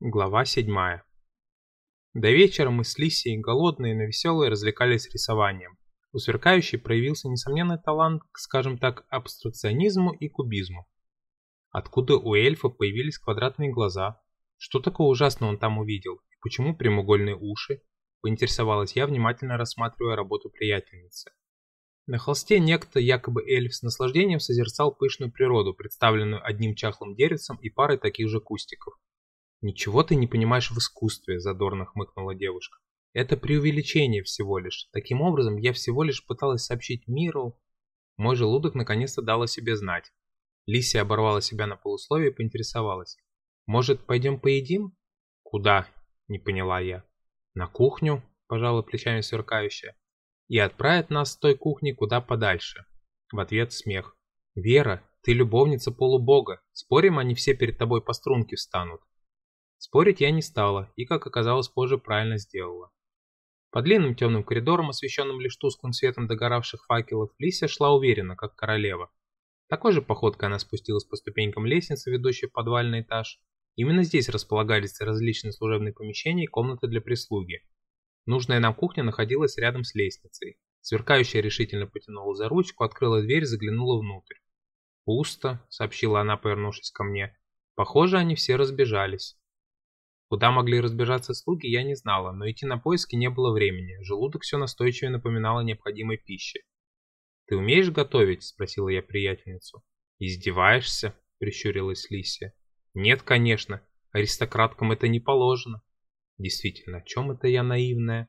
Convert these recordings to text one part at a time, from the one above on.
Глава 7. До вечера мы с Лисией, голодные, но веселые, развлекались рисованием. У сверкающей проявился несомненный талант к, скажем так, абстракционизму и кубизму. Откуда у эльфа появились квадратные глаза? Что такого ужасного он там увидел? И почему прямоугольные уши? Поинтересовалась я, внимательно рассматривая работу приятельницы. На холсте некто, якобы эльф, с наслаждением созерцал пышную природу, представленную одним чахлым деревцем и парой таких же кустиков. «Ничего ты не понимаешь в искусстве», – задорно хмыкнула девушка. «Это преувеличение всего лишь. Таким образом, я всего лишь пыталась сообщить миру...» Мой желудок наконец-то дал о себе знать. Лисия оборвала себя на полусловие и поинтересовалась. «Может, пойдем поедим?» «Куда?» – не поняла я. «На кухню», – пожала плечами сверкающая. «И отправят нас с той кухни куда подальше». В ответ смех. «Вера, ты любовница полубога. Спорим, они все перед тобой по струнке встанут?» Спорить я не стала и, как оказалось, позже правильно сделала. По длинным темным коридорам, освещенным лишь тусклым светом догоравших факелов, Лися шла уверенно, как королева. Такой же походкой она спустилась по ступенькам лестницы, ведущей в подвальный этаж. Именно здесь располагались различные служебные помещения и комнаты для прислуги. Нужная нам кухня находилась рядом с лестницей. Сверкающая решительно потянула за ручку, открыла дверь и заглянула внутрь. «Пусто», — сообщила она, повернувшись ко мне. «Похоже, они все разбежались». Куда могли разбежаться слуги, я не знала, но идти на поиски не было времени. Желудок все настойчиво напоминал о необходимой пище. «Ты умеешь готовить?» – спросила я приятельницу. «Издеваешься?» – прищурилась Лисия. «Нет, конечно. Аристократкам это не положено». Действительно, о чем это я наивная?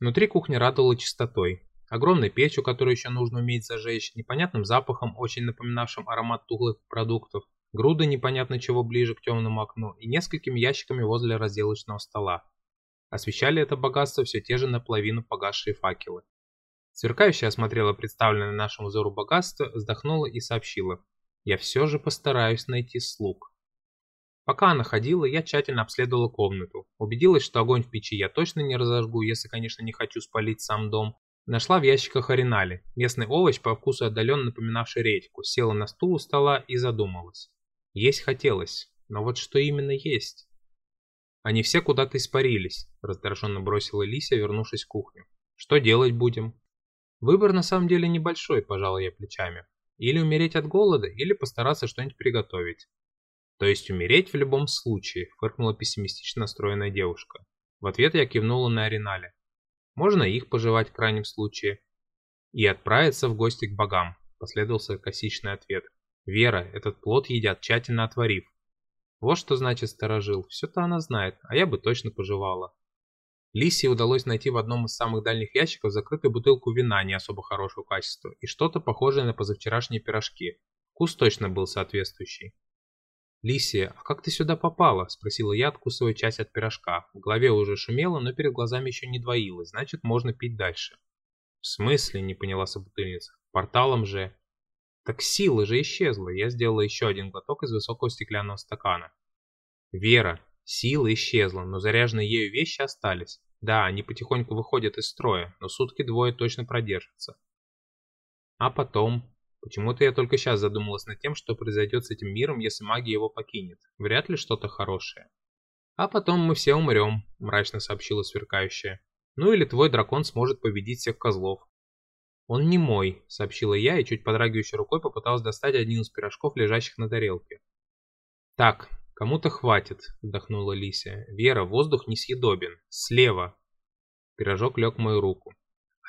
Внутри кухни радовала чистотой. Огромной печью, которую еще нужно уметь зажечь, непонятным запахом, очень напоминавшим аромат тухлых продуктов, грудой непонятно чего ближе к темному окну и несколькими ящиками возле разделочного стола. Освещали это богатство все те же наполовину погасшие факелы. Сверкающая осмотрела представленное нашему взору богатство, вздохнула и сообщила. «Я все же постараюсь найти слуг». Пока она ходила, я тщательно обследовала комнату. Убедилась, что огонь в печи я точно не разожгу, если, конечно, не хочу спалить сам дом. Нашла в ящиках оринали, местный овощ, по вкусу отдаленно напоминавший редьку, села на стул у стола и задумалась. Есть хотелось, но вот что именно есть? Они все куда-то испарились, раздраженно бросила Лися, вернувшись в кухню. Что делать будем? Выбор на самом деле небольшой, пожал я плечами. Или умереть от голода, или постараться что-нибудь приготовить. То есть умереть в любом случае, фыркнула пессимистично настроенная девушка. В ответ я кивнула на Аринале. Можно их пожевать в крайнем случае. И отправиться в гости к богам, последовал саркастичный ответ. Вера, этот плод едят, тщательно отварив. Вот что значит сторожил. Все-то она знает, а я бы точно пожевала. Лисии удалось найти в одном из самых дальних ящиков закрытую бутылку вина не особо хорошего качества и что-то похожее на позавчерашние пирожки. Вкус точно был соответствующий. «Лисия, а как ты сюда попала?» – спросила я, откусывая часть от пирожка. В голове уже шумело, но перед глазами еще не двоилось, значит, можно пить дальше. «В смысле?» – не поняла собутыльница. «Порталом же...» Так сила же исчезла. Я сделала еще один глоток из высокого стеклянного стакана. Вера, сила исчезла, но заряженные ею вещи остались. Да, они потихоньку выходят из строя, но сутки двое точно продержатся. А потом... Почему-то я только сейчас задумалась над тем, что произойдет с этим миром, если магия его покинет. Вряд ли что-то хорошее. А потом мы все умрем, мрачно сообщила сверкающая. Ну или твой дракон сможет победить всех козлов. «Он не мой», — сообщила я и чуть подрагивающей рукой попыталась достать один из пирожков, лежащих на тарелке. «Так, кому-то хватит», — вздохнула Лися. «Вера, воздух несъедобен. Слева». Пирожок лег в мою руку.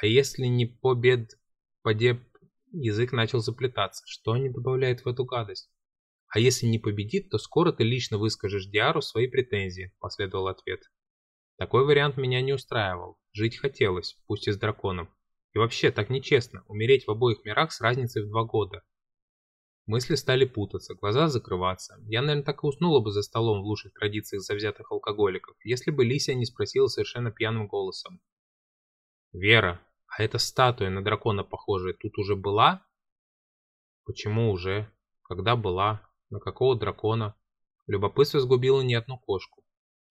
«А если не побед... подеб...» Язык начал заплетаться. Что они добавляют в эту гадость? «А если не победит, то скоро ты лично выскажешь Диару свои претензии», — последовал ответ. Такой вариант меня не устраивал. Жить хотелось, пусть и с драконом. И вообще, так нечестно, умереть в обоих мирах с разницей в два года. Мысли стали путаться, глаза закрываться. Я, наверное, так и уснула бы за столом в лучших традициях завзятых алкоголиков, если бы Лися не спросила совершенно пьяным голосом. «Вера, а эта статуя на дракона похожая тут уже была?» «Почему уже? Когда была? На какого дракона?» Любопытство сгубило не одну кошку.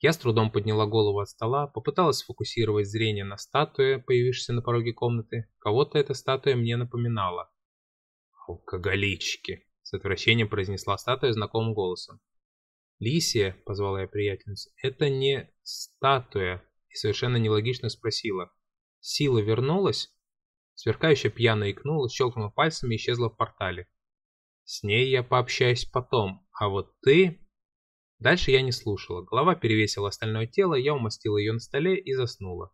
Я с трудом подняла голову от стола, попыталась сфокусировать зрение на статуе, появившейся на пороге комнаты. Кого-то эта статуя мне напоминала. «Алкоголички!» — с отвращением произнесла статуя знакомым голосом. «Лисия», — позвала я приятельницу, — «это не статуя». И совершенно нелогично спросила. «Сила вернулась?» Сверкающая пьяно икнула, щелкнула пальцами и исчезла в портале. «С ней я пообщаюсь потом, а вот ты...» Дальше я не слушала. Голова перевесила остальное тело, я умастила ее на столе и заснула.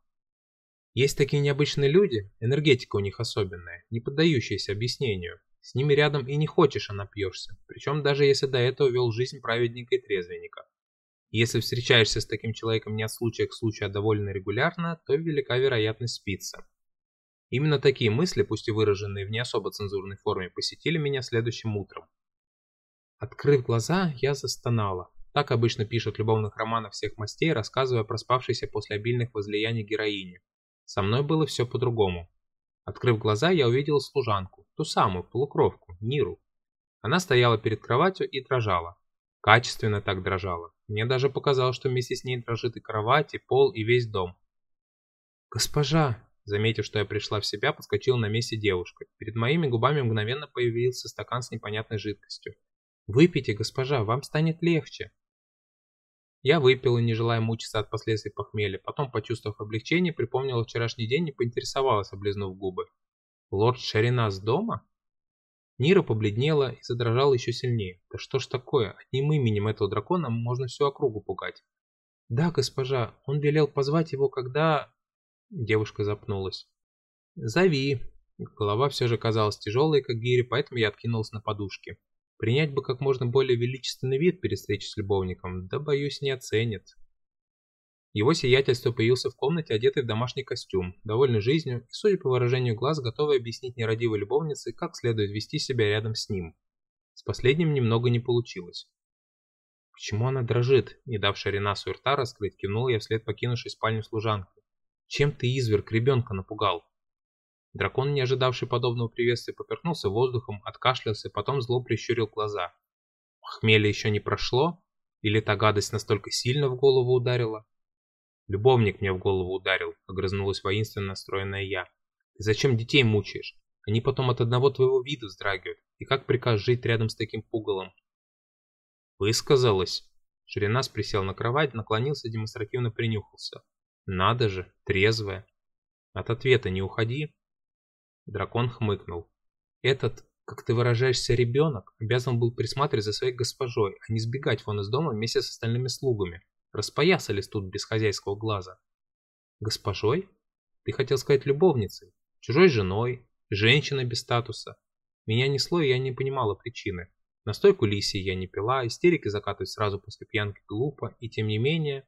Есть такие необычные люди, энергетика у них особенная, не поддающаяся объяснению. С ними рядом и не хочешь, а напьешься, причем даже если до этого вел жизнь праведника и трезвенника. Если встречаешься с таким человеком не от случая к случаю, а довольно регулярно, то велика вероятность спиться. Именно такие мысли, пусть и выраженные в не особо цензурной форме, посетили меня следующим утром. Открыв глаза, я застонала. Так обычно пишут любовных романах всех мастей, рассказывая про спавшейся после обильных возлияний героини. Со мной было все по-другому. Открыв глаза, я увидела служанку, ту самую, полукровку, Ниру. Она стояла перед кроватью и дрожала. Качественно так дрожала. Мне даже показалось, что вместе с ней дрожит и кровать, и пол, и весь дом. «Госпожа!» Заметив, что я пришла в себя, подскочила на месте девушка. Перед моими губами мгновенно появился стакан с непонятной жидкостью. «Выпейте, госпожа, вам станет легче!» Я выпила, не желая мучиться от последствий похмелья, потом, почувствовав облегчение, припомнила вчерашний день и поинтересовалась, облизнув губы. «Лорд Шаринас дома?» Нира побледнела и задрожала еще сильнее. «Да что ж такое, одним именем этого дракона можно всю округу пугать». «Да, госпожа, он велел позвать его, когда...» Девушка запнулась. «Зови». Голова все же казалась тяжелой, как гири, поэтому я откинулась на подушке. Принять бы как можно более величественный вид перед встречей с любовником, да, боюсь, не оценит. Его сиятельство появился в комнате, одетый в домашний костюм, довольный жизнью и, судя по выражению глаз, готовый объяснить нерадивой любовнице, как следует вести себя рядом с ним. С последним немного не получилось. Почему она дрожит? Не давшая Ренасу рта раскрыть, кивнул я вслед покинувшей спальню служанки. Чем ты, изверг, ребенка напугал? Дракон, не ожидавший подобного приветствия, поперхнулся воздухом, откашлялся, потом зло прищурил глаза. Похмелье еще не прошло? Или та гадость настолько сильно в голову ударила? Любовник мне в голову ударил, огрызнулась воинственно настроенная я. Ты зачем детей мучаешь? Они потом от одного твоего вида вздрагивают. И как приказ жить рядом с таким пугалом? Высказалась. Ширинас присел на кровать, наклонился, демонстративно принюхался. Надо же, трезвая. От ответа не уходи, Дракон хмыкнул. Этот, как ты выражаешься, ребенок, обязан был присматривать за своей госпожой, а не сбегать вон из дома вместе с остальными слугами. Распоясались тут без хозяйского глаза. Госпожой? Ты хотел сказать любовницей, чужой женой, женщиной без статуса. Меня несло, и я не понимала причины. Настойку лисии я не пила, истерики закатывать сразу после пьянки глупо, и тем не менее...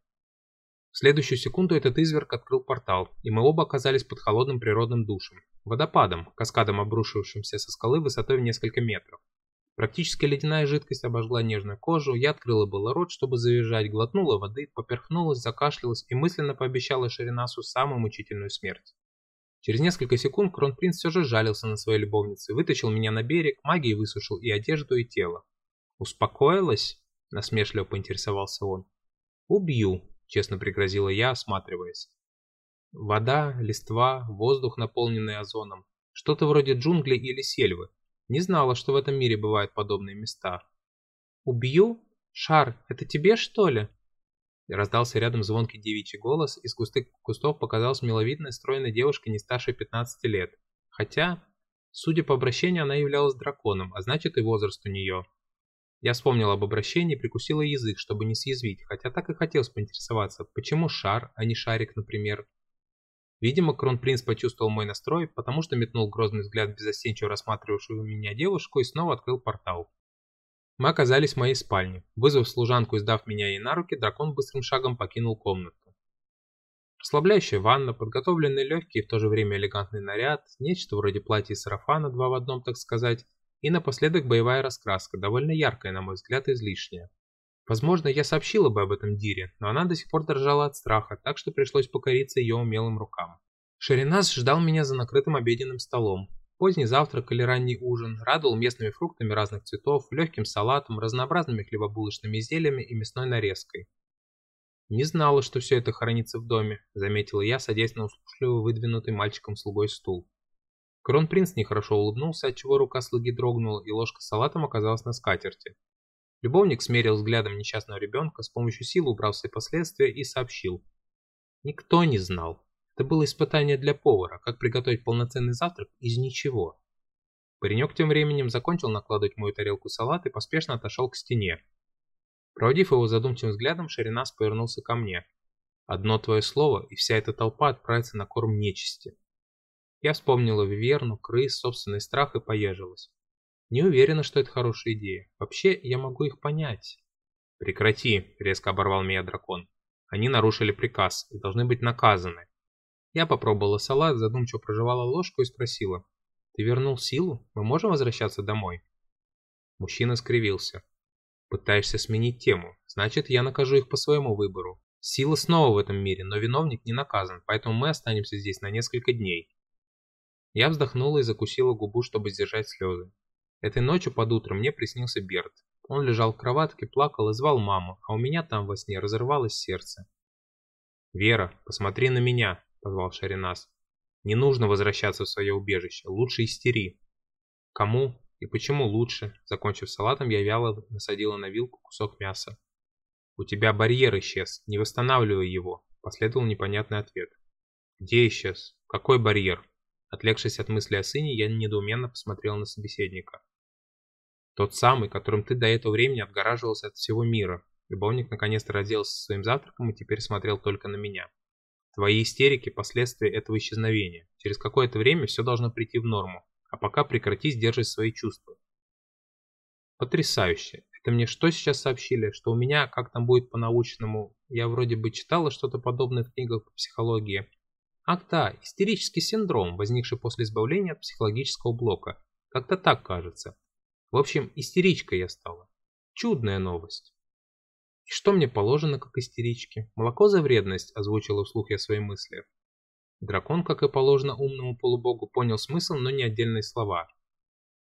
В следующую секунду этот изверг открыл портал, и мы оба оказались под холодным природным душем, водопадом, каскадом обрушившимся со скалы высотой в несколько метров. Практически ледяная жидкость обожгла нежную кожу, я открыла было рот, чтобы завизжать, глотнула воды, поперхнулась, закашлялась и мысленно пообещала Шеринасу самую мучительную смерть. Через несколько секунд кронпринц все же жалился на своей любовнице, вытащил меня на берег, магией высушил и одежду, и тело. «Успокоилась?» – насмешливо поинтересовался он. «Убью», честно пригрозила я, осматриваясь. Вода, листва, воздух, наполненный озоном. Что-то вроде джунглей или сельвы. Не знала, что в этом мире бывают подобные места. «Убью? Шар, это тебе, что ли?» Раздался рядом звонкий девичий голос, из густых кустов показалась миловидная стройная девушка не старше 15 лет. Хотя, судя по обращению, она являлась драконом, а значит и возраст у нее. Я вспомнил об обращении прикусила язык, чтобы не съязвить, хотя так и хотелось поинтересоваться, почему шар, а не шарик, например. Видимо, кронпринц почувствовал мой настрой, потому что метнул грозный взгляд безостенчиво рассматривавшую меня девушку и снова открыл портал. Мы оказались в моей спальне. Вызвав служанку и сдав меня ей на руки, дракон быстрым шагом покинул комнату. Расслабляющая ванна, подготовленный легкий и в то же время элегантный наряд, нечто вроде платья и сарафана, два в одном, так сказать, и напоследок боевая раскраска, довольно яркая, на мой взгляд, излишняя. Возможно, я сообщила бы об этом Дире, но она до сих пор дрожала от страха, так что пришлось покориться ее умелым рукам. Шеринас ждал меня за накрытым обеденным столом. Поздний завтрак или ранний ужин радовал местными фруктами разных цветов, легким салатом, разнообразными хлебобулочными изделиями и мясной нарезкой. «Не знала, что все это хранится в доме», — заметила я, садясь на услужливо выдвинутый мальчиком-слугой стул. Кронпринц нехорошо улыбнулся, отчего рука слуги дрогнула, и ложка с салатом оказалась на скатерти. Любовник смерил взглядом несчастного ребенка, с помощью силы убрал все последствия и сообщил. Никто не знал. Это было испытание для повара, как приготовить полноценный завтрак из ничего. Паренек тем временем закончил накладывать мою тарелку салат и поспешно отошел к стене. Проводив его задумчивым взглядом, Шаринас повернулся ко мне. Одно твое слово, и вся эта толпа отправится на корм нечисти. Я вспомнила Виверну, крыс, собственный страх и поежилась. Не уверена, что это хорошая идея. Вообще, я могу их понять. Прекрати, резко оборвал меня дракон. Они нарушили приказ и должны быть наказаны. Я попробовала салат, задумчиво прожевала ложку и спросила. Ты вернул силу? Мы можем возвращаться домой? Мужчина скривился. Пытаешься сменить тему. Значит, я накажу их по своему выбору. Сила снова в этом мире, но виновник не наказан, поэтому мы останемся здесь на несколько дней. Я вздохнула и закусила губу, чтобы сдержать слезы. Этой ночью под утро мне приснился Берт. Он лежал в кроватке, плакал и звал маму, а у меня там во сне разрывалось сердце. «Вера, посмотри на меня», — позвал Шаринас. «Не нужно возвращаться в свое убежище, лучше истери». «Кому и почему лучше?» Закончив салатом, я вяло насадила на вилку кусок мяса. «У тебя барьер исчез, не восстанавливай его», — последовал непонятный ответ. «Где исчез? Какой барьер?» Отвлекшись от мысли о сыне, я недоуменно посмотрел на собеседника. Тот самый, которым ты до этого времени отгораживался от всего мира. Любовник наконец-то разделался со своим завтраком и теперь смотрел только на меня. Твои истерики – последствия этого исчезновения. Через какое-то время все должно прийти в норму, а пока прекрати сдерживать свои чувства. Потрясающе. Это мне что сейчас сообщили? Что у меня, как там будет по-научному, я вроде бы читала что-то подобное в книгах по психологии. Ах да, истерический синдром, возникший после избавления от психологического блока. Как-то так кажется. В общем, истеричкой я стала. Чудная новость. И что мне положено, как истеричке? Молоко за вредность, озвучила вслух я свои мысли. Дракон, как и положено умному полубогу, понял смысл, но не отдельные слова.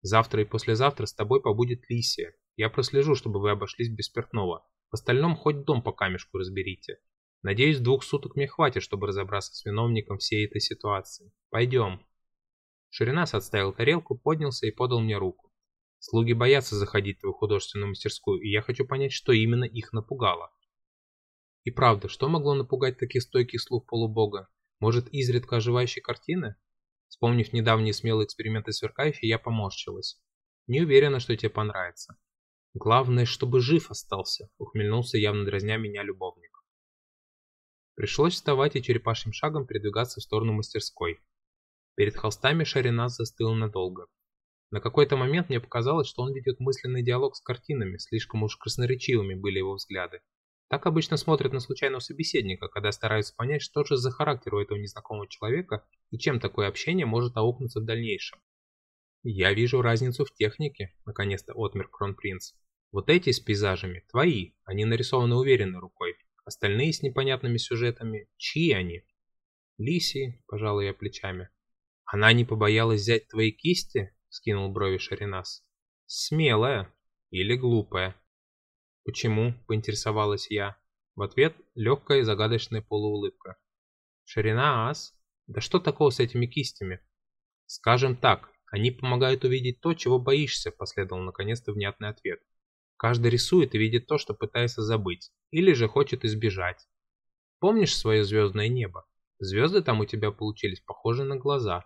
Завтра и послезавтра с тобой побудет Лисия. Я прослежу, чтобы вы обошлись без спиртного. В остальном хоть дом по камешку разберите. Надеюсь, двух суток мне хватит, чтобы разобраться с виновником всей этой ситуации. Пойдем. Ширинас отставил тарелку, поднялся и подал мне руку. Слуги боятся заходить в твою художественную мастерскую, и я хочу понять, что именно их напугало. И правда, что могло напугать таких стойких слуг полубога? Может, изредка оживающие картины? Вспомнив недавние смелые эксперименты сверкающие, я поморщилась. Не уверена, что тебе понравится. Главное, чтобы жив остался, ухмыльнулся явно дразня меня любовник. Пришлось вставать и черепашьим шагом передвигаться в сторону мастерской. Перед холстами Шаринас застыл надолго. На какой-то момент мне показалось, что он ведет мысленный диалог с картинами, слишком уж красноречивыми были его взгляды. Так обычно смотрят на случайного собеседника, когда стараются понять, что же за характер у этого незнакомого человека и чем такое общение может аукнуться в дальнейшем. «Я вижу разницу в технике», — наконец-то отмер Кронпринц. «Вот эти с пейзажами твои, они нарисованы уверенной рукой. Остальные с непонятными сюжетами, чьи они?» «Лиси», — пожалуй я плечами. «Она не побоялась взять твои кисти?» скинул брови Шаринас. Смелая или глупая? Почему? поинтересовалась я. В ответ легкая и загадочная полуулыбка. Шаринас? Да что такого с этими кистями? Скажем так, они помогают увидеть то, чего боишься, последовал наконец-то внятный ответ. Каждый рисует и видит то, что пытается забыть, или же хочет избежать. Помнишь свое звездное небо? Звезды там у тебя получились похожи на глаза.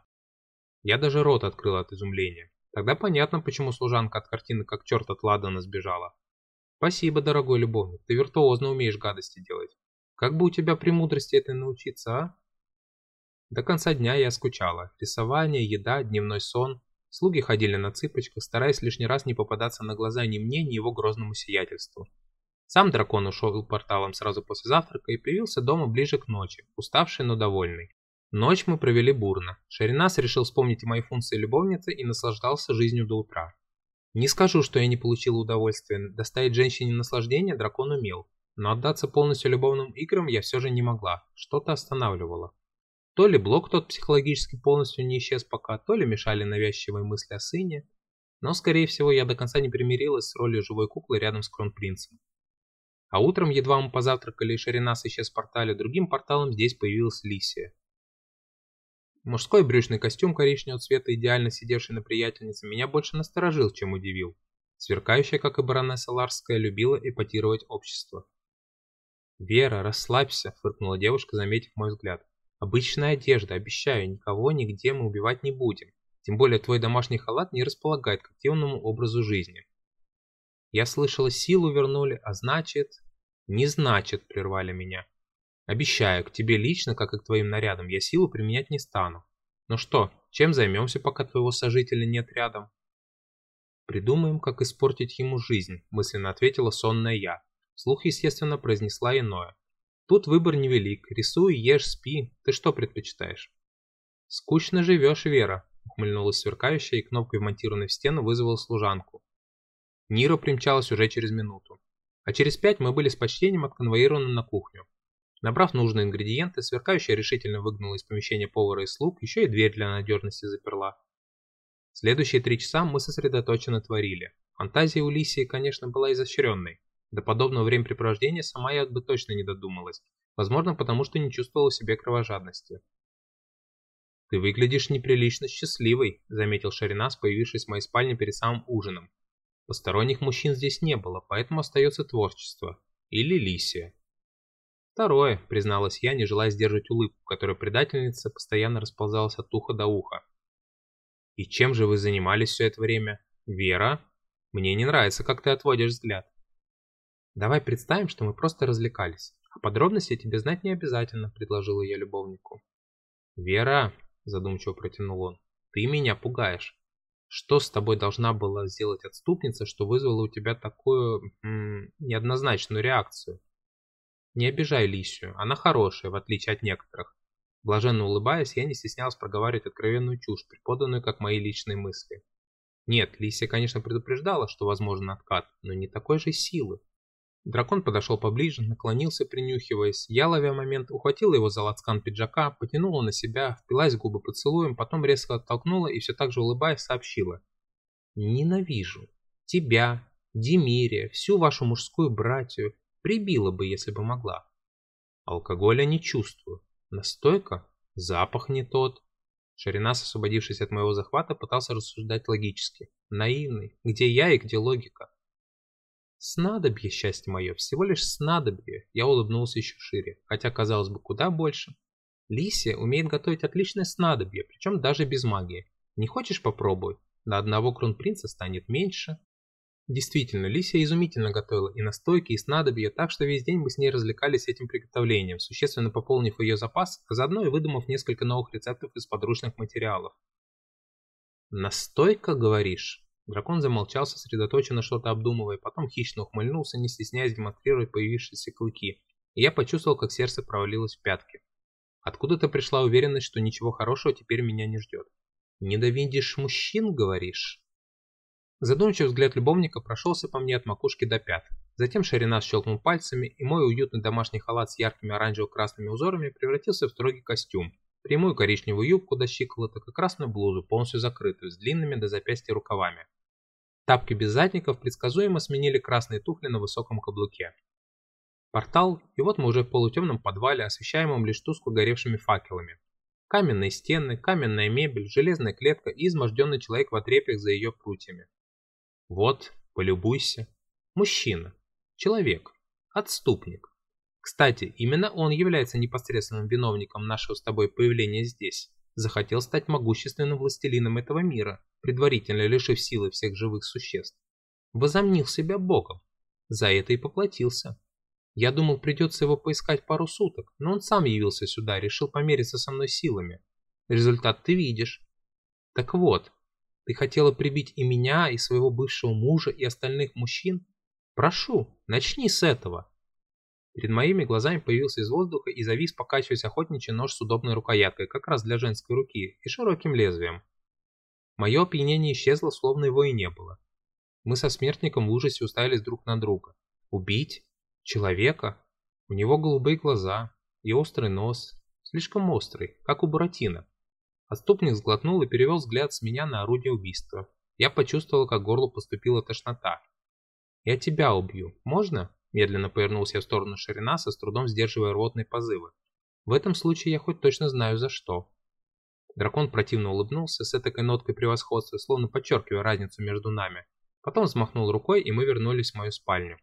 Я даже рот открыл от изумления. Тогда понятно, почему служанка от картины как черт от Ладана сбежала. Спасибо, дорогой любовник, ты виртуозно умеешь гадости делать. Как бы у тебя премудрости этой научиться, а? До конца дня я скучала. Рисование, еда, дневной сон. Слуги ходили на цыпочках, стараясь лишний раз не попадаться на глаза ни мне, ни его грозному сиятельству. Сам дракон ушел порталом сразу после завтрака и появился дома ближе к ночи, уставший, но довольный. Ночь мы провели бурно. Шаринас решил вспомнить мои функции любовницы и наслаждался жизнью до утра. Не скажу, что я не получил удовольствия. Доставить женщине наслаждение дракон умел. Но отдаться полностью любовным играм я все же не могла. Что-то останавливало. То ли блок тот психологически полностью не исчез пока, то ли мешали навязчивые мысли о сыне. Но, скорее всего, я до конца не примирилась с ролью живой куклы рядом с кронпринцем. А утром, едва мы позавтракали и Шаринас исчез в портале, другим порталом здесь появилась Лисия. Мужской брючный костюм коричневого цвета, идеально сидевший на приятельнице, меня больше насторожил, чем удивил. Сверкающая, как и баронесса Ларская, любила эпатировать общество. «Вера, расслабься», — фыркнула девушка, заметив мой взгляд. «Обычная одежда, обещаю, никого нигде мы убивать не будем. Тем более твой домашний халат не располагает к активному образу жизни». Я слышала, силу вернули, а значит... «Не значит», — прервали меня. «Обещаю, к тебе лично, как и к твоим нарядам, я силу применять не стану. Ну что, чем займемся, пока твоего сожителя нет рядом?» «Придумаем, как испортить ему жизнь», — мысленно ответила сонная я. Слух, естественно, произнесла иное. «Тут выбор невелик. Рисуй, ешь, спи. Ты что предпочитаешь?» «Скучно живешь, Вера», — ухмыльнулась сверкающая и кнопкой, вмонтированной в стену, вызвала служанку. Нира примчалась уже через минуту. А через пять мы были с почтением отконвоированы на кухню. Набрав нужные ингредиенты, сверкающая решительно выгнала из помещения повара и слуг, еще и дверь для надежности заперла. Следующие три часа мы сосредоточенно творили. Фантазия у Лисии, конечно, была изощренной. До подобного времяпрепровождения сама я бы точно не додумалась. Возможно, потому что не чувствовала в себе кровожадности. «Ты выглядишь неприлично счастливой», — заметил Шаринас, появившись в моей спальне перед самым ужином. Посторонних мужчин здесь не было, поэтому остается творчество. Или Лисия. Второе, призналась я, не желая сдерживать улыбку, которая предательница постоянно расползалась от уха до уха. И чем же вы занимались все это время? Вера? Мне не нравится, как ты отводишь взгляд. Давай представим, что мы просто развлекались. А подробности тебе знать не обязательно, предложила я любовнику. Вера, задумчиво протянул он, ты меня пугаешь. Что с тобой должна была сделать отступница, что вызвало у тебя такую м, неоднозначную реакцию? Не обижай Лисию, она хорошая, в отличие от некоторых. Блаженно улыбаясь, я не стеснялась проговаривать откровенную чушь, преподанную как мои личные мысли. Нет, Лисия, конечно, предупреждала, что возможен откат, но не такой же силы. Дракон подошел поближе, наклонился, принюхиваясь. Я, ловя момент, ухватила его за лацкан пиджака, потянула на себя, впилась губы поцелуем, потом резко оттолкнула и все так же улыбаясь сообщила. «Ненавижу. Тебя, Демирия, всю вашу мужскую братью. Прибила бы, если бы могла. Алкоголя не чувствую. Настойка? Запах не тот». Шаринас, освободившись от моего захвата, пытался рассуждать логически. Наивный. Где я и где логика? Снадобье, счастье мое, всего лишь снадобье. Я улыбнулся еще шире, хотя казалось бы куда больше. Лисия умеет готовить отличное снадобье, причем даже без магии. Не хочешь попробуй? На одного кронпринца станет меньше. Действительно, Лисия изумительно готовила и настойки, и снадобья, так что весь день мы с ней развлекались этим приготовлением, существенно пополнив ее запас, а заодно и выдумав несколько новых рецептов из подручных материалов. «Настойка, говоришь?» Дракон замолчал, сосредоточенно что-то обдумывая, потом хищно ухмыльнулся, не стесняясь демонстрировать появившиеся клыки, и я почувствовал, как сердце провалилось в пятки. Откуда-то пришла уверенность, что ничего хорошего теперь меня не ждет. «Недовидишь мужчин, говоришь?» Задумчивый взгляд любовника прошелся по мне от макушки до пят. Затем Шарина щелкнул пальцами, и мой уютный домашний халат с яркими оранжево-красными узорами превратился в строгий костюм, прямую коричневую юбку до щиколоток и красную блузу, полностью закрытую, с длинными до запястья рукавами. Тапки без задников предсказуемо сменили красные туфли на высоком каблуке. Портал, и вот мы уже в полутемном подвале, освещаемом лишь тускло горевшими факелами. Каменные стены, каменная мебель, железная клетка и изможденный человек в отрепях за ее прутьями. Вот, полюбуйся. Мужчина. Человек. Отступник. Кстати, именно он является непосредственным виновником нашего с тобой появления здесь. Захотел стать могущественным властелином этого мира, предварительно лишив силы всех живых существ. Возомнил себя богом. За это и поплатился. Я думал, придется его поискать пару суток, но он сам явился сюда, решил помериться со мной силами. Результат ты видишь. Так вот, ты хотела прибить и меня, и своего бывшего мужа, и остальных мужчин? Прошу, начни с этого. Перед моими глазами появился из воздуха и завис, покачиваясь охотничий нож с удобной рукояткой, как раз для женской руки, и широким лезвием. Мое опьянение исчезло, словно его и не было. Мы со смертником в ужасе уставились друг на друга. Убить? Человека? У него голубые глаза и острый нос. Слишком острый, как у Буратино. Отступник сглотнул и перевел взгляд с меня на орудие убийства. Я почувствовал, как горло поступила тошнота. «Я тебя убью. Можно?» Медленно повернулся я в сторону Ширинаса, с трудом сдерживая рвотные позывы. «В этом случае я хоть точно знаю за что». Дракон противно улыбнулся с этой ноткой превосходства, словно подчеркивая разницу между нами. Потом взмахнул рукой, и мы вернулись в мою спальню.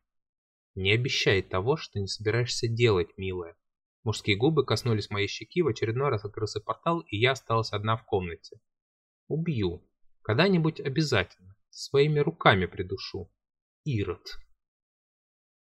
Не обещай того, что не собираешься делать, милая. Мужские губы коснулись моей щеки, в очередной раз открылся портал, и я осталась одна в комнате. Убью. Когда-нибудь обязательно. Своими руками придушу. Ирод.